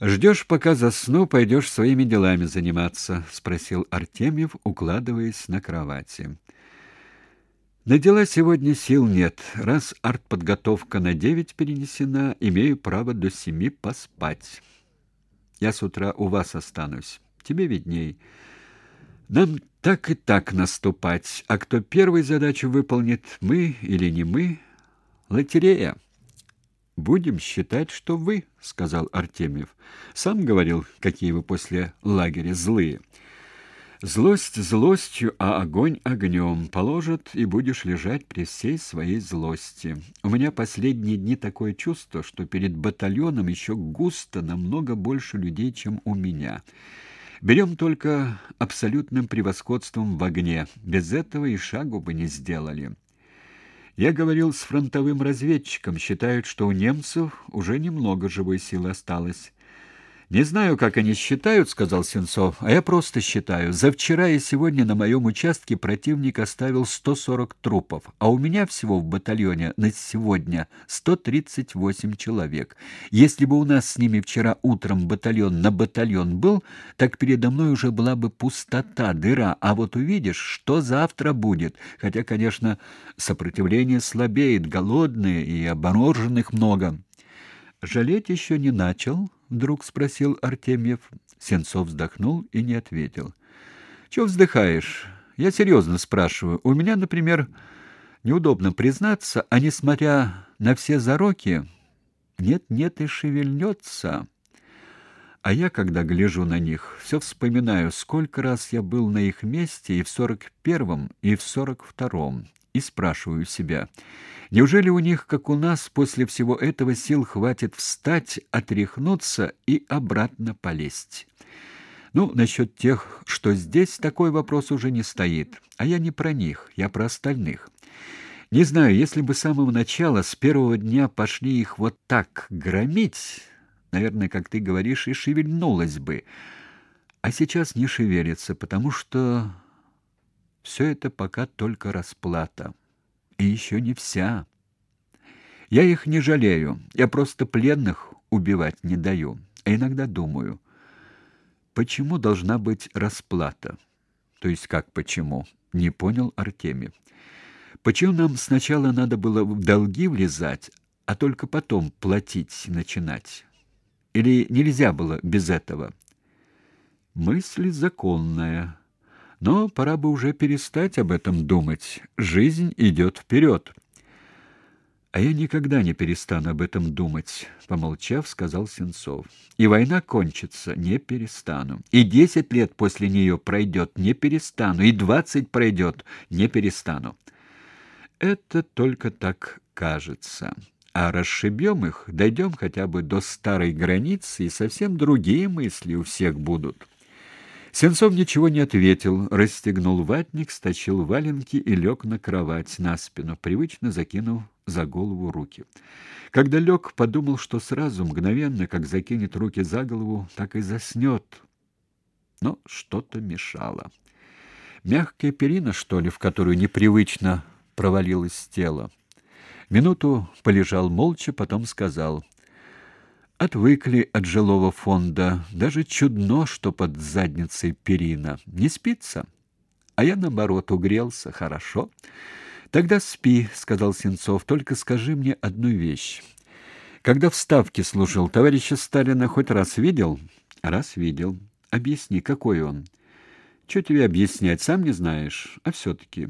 Ждешь, пока засну, пойдешь своими делами заниматься, спросил Артемьев, укладываясь на кровати. На дела сегодня сил нет. Раз артподготовка на девять перенесена, имею право до семи поспать. Я с утра у вас останусь. Тебе видней. Нам так и так наступать, а кто первой задачу выполнит, мы или не мы, лотерея. Будем считать, что вы, сказал Артемьев. Сам говорил, какие вы после лагеря злые. Злость злостью, а огонь огнем. Положат, и будешь лежать при всей своей злости. У меня последние дни такое чувство, что перед батальоном еще густо намного больше людей, чем у меня. Берем только абсолютным превосходством в огне. Без этого и шагу бы не сделали. Я говорил с фронтовым разведчиком, считают, что у немцев уже немного живой силы осталось. Не знаю, как они считают, сказал Сенцов, а я просто считаю. За вчера и сегодня на моем участке противник оставил 140 трупов, а у меня всего в батальоне на сегодня 138 человек. Если бы у нас с ними вчера утром батальон на батальон был, так передо мной уже была бы пустота, дыра, а вот увидишь, что завтра будет. Хотя, конечно, сопротивление слабеет, голодные и обмороженных много. Жалеть еще не начал, вдруг спросил Артемьев. Сенцов вздохнул и не ответил. Чего вздыхаешь? Я серьезно спрашиваю. У меня, например, неудобно признаться, а несмотря на все зароки, нет-нет и шевельнется. А я, когда гляжу на них, все вспоминаю, сколько раз я был на их месте и в сорок первом, и в сорок втором, и спрашиваю себя, неужели у них, как у нас, после всего этого сил хватит встать, отряхнуться и обратно полезть? Ну, насчет тех, что здесь, такой вопрос уже не стоит. А я не про них, я про остальных. Не знаю, если бы с самого начала, с первого дня пошли их вот так громить, наверное, как ты говоришь, и шевельнулась бы. А сейчас не шевелится, потому что все это пока только расплата. И еще не вся. Я их не жалею. Я просто пленных убивать не даю. А иногда думаю, почему должна быть расплата? То есть как почему? Не понял Артемий. Почему нам сначала надо было в долги влезать, а только потом платить начинать? Или нельзя было без этого? Мысль законная, но пора бы уже перестать об этом думать. Жизнь идет вперед. А я никогда не перестану об этом думать, помолчав, сказал Сенцов. И война кончится, не перестану. И десять лет после нее пройдет, не перестану, и двадцать пройдет, не перестану. Это только так кажется. А расшибем их, дойдем хотя бы до старой границы, и совсем другие мысли у всех будут. Сенцов ничего не ответил, расстегнул ватник, стащил валенки и лег на кровать на спину, привычно закинув за голову руки. Когда лег, подумал, что сразу, мгновенно, как закинет руки за голову, так и заснет. Но что-то мешало. Мягкая перина, что ли, в которую непривычно провалилось тело. Минуту полежал молча, потом сказал — Отвыкли от жилого фонда. Даже чудно, что под задницей перина. Не спится? А я, наоборот, угрелся. Хорошо. Тогда спи, — сказал Сенцов. Только скажи мне одну вещь. Когда в Ставке служил, товарища Сталина хоть раз видел? Раз видел. Объясни, какой он? Что тебе объяснять, сам не знаешь? А все-таки...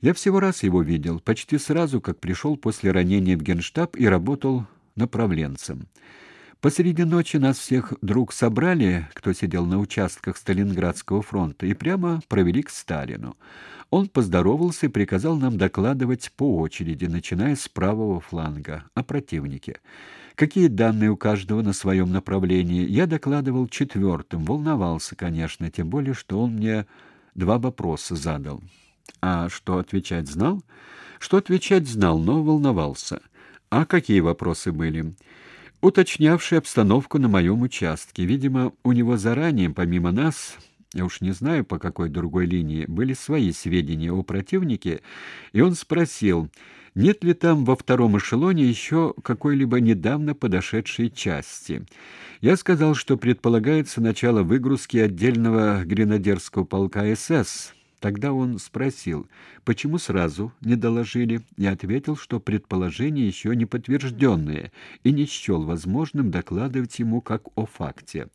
Я всего раз его видел, почти сразу, как пришел после ранения в генштаб и работал направленцем. Посреди ночи нас всех вдруг собрали, кто сидел на участках Сталинградского фронта, и прямо провели к Сталину. Он поздоровался и приказал нам докладывать по очереди, начиная с правого фланга, о противнике. Какие данные у каждого на своем направлении, я докладывал четвертым, волновался, конечно, тем более, что он мне два вопроса задал. А что отвечать знал? Что отвечать знал, но волновался. А какие вопросы были? Уточнявшие обстановку на моем участке. Видимо, у него заранее, помимо нас, я уж не знаю, по какой другой линии, были свои сведения о противнике, и он спросил, Нет ли там во втором эшелоне еще какой-либо недавно подошедшей части? Я сказал, что предполагается начало выгрузки отдельного гренадерского полка СС. Тогда он спросил, почему сразу не доложили. Я ответил, что предположения еще не подтвержденные, и не счел возможным докладывать ему как о факте.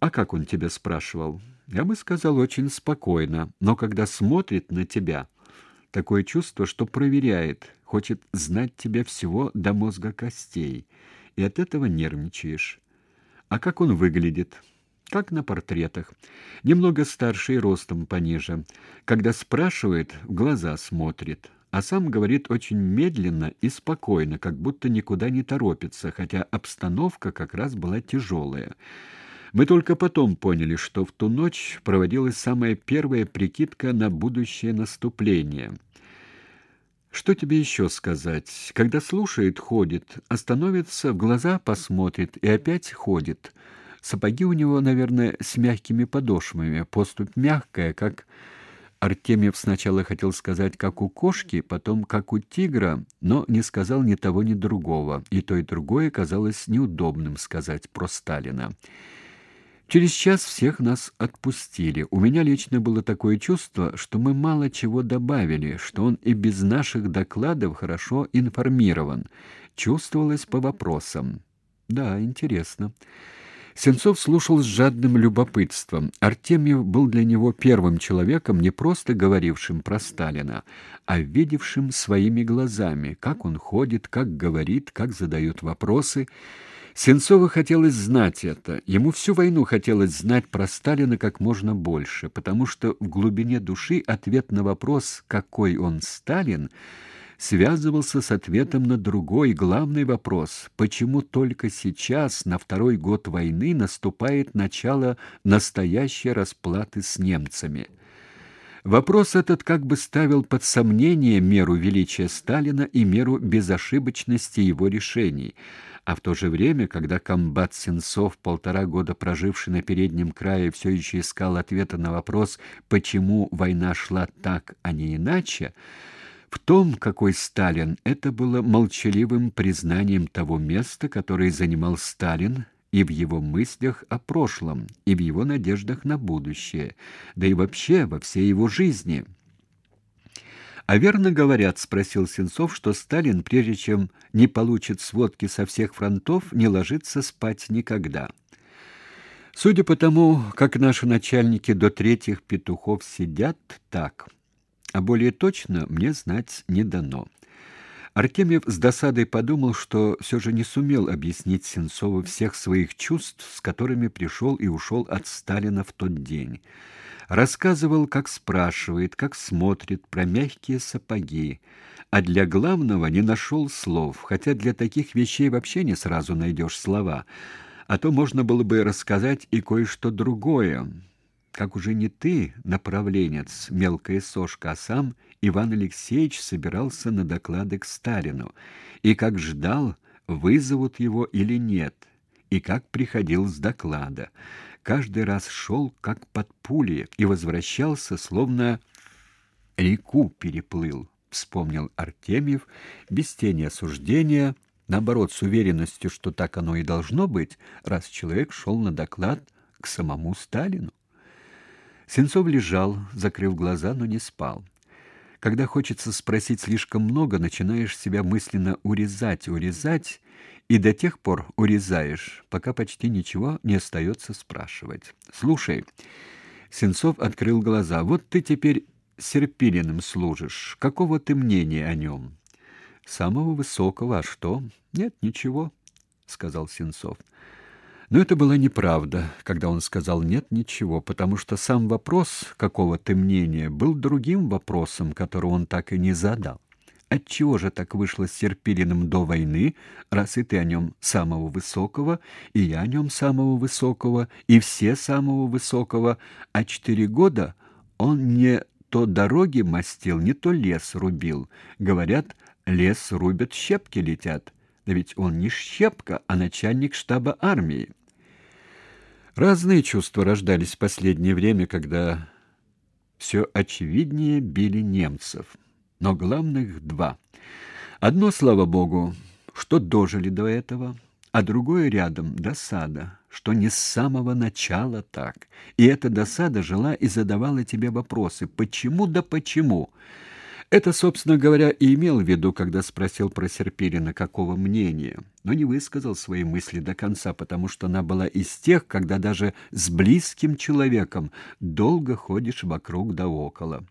«А как он тебя спрашивал?» Я бы сказал очень спокойно, но когда смотрит на тебя, такое чувство, что проверяет, хочет знать тебя всего до мозга костей, и от этого нервничаешь. А как он выглядит? Как на портретах. Немного старше и ростом пониже. Когда спрашивает, в глаза смотрит, а сам говорит очень медленно и спокойно, как будто никуда не торопится, хотя обстановка как раз была тяжелая. Мы только потом поняли, что в ту ночь проводилась самая первая прикидка на будущее наступление. Что тебе еще сказать? Когда слушает, ходит, остановится, в глаза посмотрит и опять ходит. Сапоги у него, наверное, с мягкими подошвами, поступь мягкая, как Артемьев сначала хотел сказать как у кошки, потом как у тигра, но не сказал ни того, ни другого, и то и другое казалось неудобным сказать про Сталина. Через час всех нас отпустили. У меня лично было такое чувство, что мы мало чего добавили, что он и без наших докладов хорошо информирован. Чувствовалось по вопросам. Да, интересно. Сенцов слушал с жадным любопытством. Артемьев был для него первым человеком, не просто говорившим про Сталина, а видевшим своими глазами, как он ходит, как говорит, как задает вопросы. Сенцову хотелось знать это. Ему всю войну хотелось знать про Сталина как можно больше, потому что в глубине души ответ на вопрос «какой он Сталин?» Связывался с ответом на другой главный вопрос: почему только сейчас, на второй год войны, наступает начало настоящей расплаты с немцами? Вопрос этот как бы ставил под сомнение меру величия Сталина и меру безошибочности его решений. А в то же время, когда комбат Сенцов, полтора года проживший на переднем крае, все еще искал ответа на вопрос, почему война шла так, а не иначе, в том, какой Сталин, это было молчаливым признанием того места, которое занимал Сталин и в его мыслях о прошлом, и в его надеждах на будущее, да и вообще во всей его жизни. А верно говорят, спросил Сенцов, что Сталин, прежде чем не получит сводки со всех фронтов, не ложится спать никогда. Судя по тому, как наши начальники до третьих петухов сидят, так. А более точно мне знать не дано. Артемьев с досадой подумал, что все же не сумел объяснить Сенцову всех своих чувств, с которыми пришел и ушел от Сталина в тот день. Рассказывал, как спрашивает, как смотрит про мягкие сапоги, а для главного не нашел слов, хотя для таких вещей вообще не сразу найдешь слова, а то можно было бы рассказать и кое-что другое, как уже не ты, направленец, мелкая сошка, а сам Иван Алексеевич собирался на доклады к Сталину, и как ждал, вызовут его или нет, и как приходил с доклада каждый раз шел как под пули и возвращался, словно реку переплыл, вспомнил Артемьев без тени осуждения, наоборот, с уверенностью, что так оно и должно быть, раз человек шел на доклад к самому Сталину. Сенцов лежал, закрыв глаза, но не спал. Когда хочется спросить слишком много, начинаешь себя мысленно урезать, урезать, и до тех пор урезаешь, пока почти ничего не остается спрашивать. Слушай, Сенцов открыл глаза. Вот ты теперь Серпилиным служишь. Какого ты мнения о нем?» Самого высокого, а что? Нет, ничего, сказал Сенцов. Но это была неправда, когда он сказал нет ничего, потому что сам вопрос какого ты мнения был другим вопросом, который он так и не задал. Отчего же так вышло с Серпилиным до войны, раз и ты о нем самого высокого, и я о нем самого высокого, и все самого высокого, а четыре года он не то дороги мастил, не то лес рубил. Говорят, лес рубят, щепки летят. Да ведь он не щепка, а начальник штаба армии. Разные чувства рождались в последнее время, когда все очевиднее били немцев но главных два. Одно, слава богу, что дожили до этого, а другое рядом досада, что не с самого начала так. И эта досада жила и задавала тебе вопросы: почему да почему? Это, собственно говоря, и имел в виду, когда спросил про Серпилина, какого мнения, но не высказал свои мысли до конца, потому что она была из тех, когда даже с близким человеком долго ходишь вокруг да около.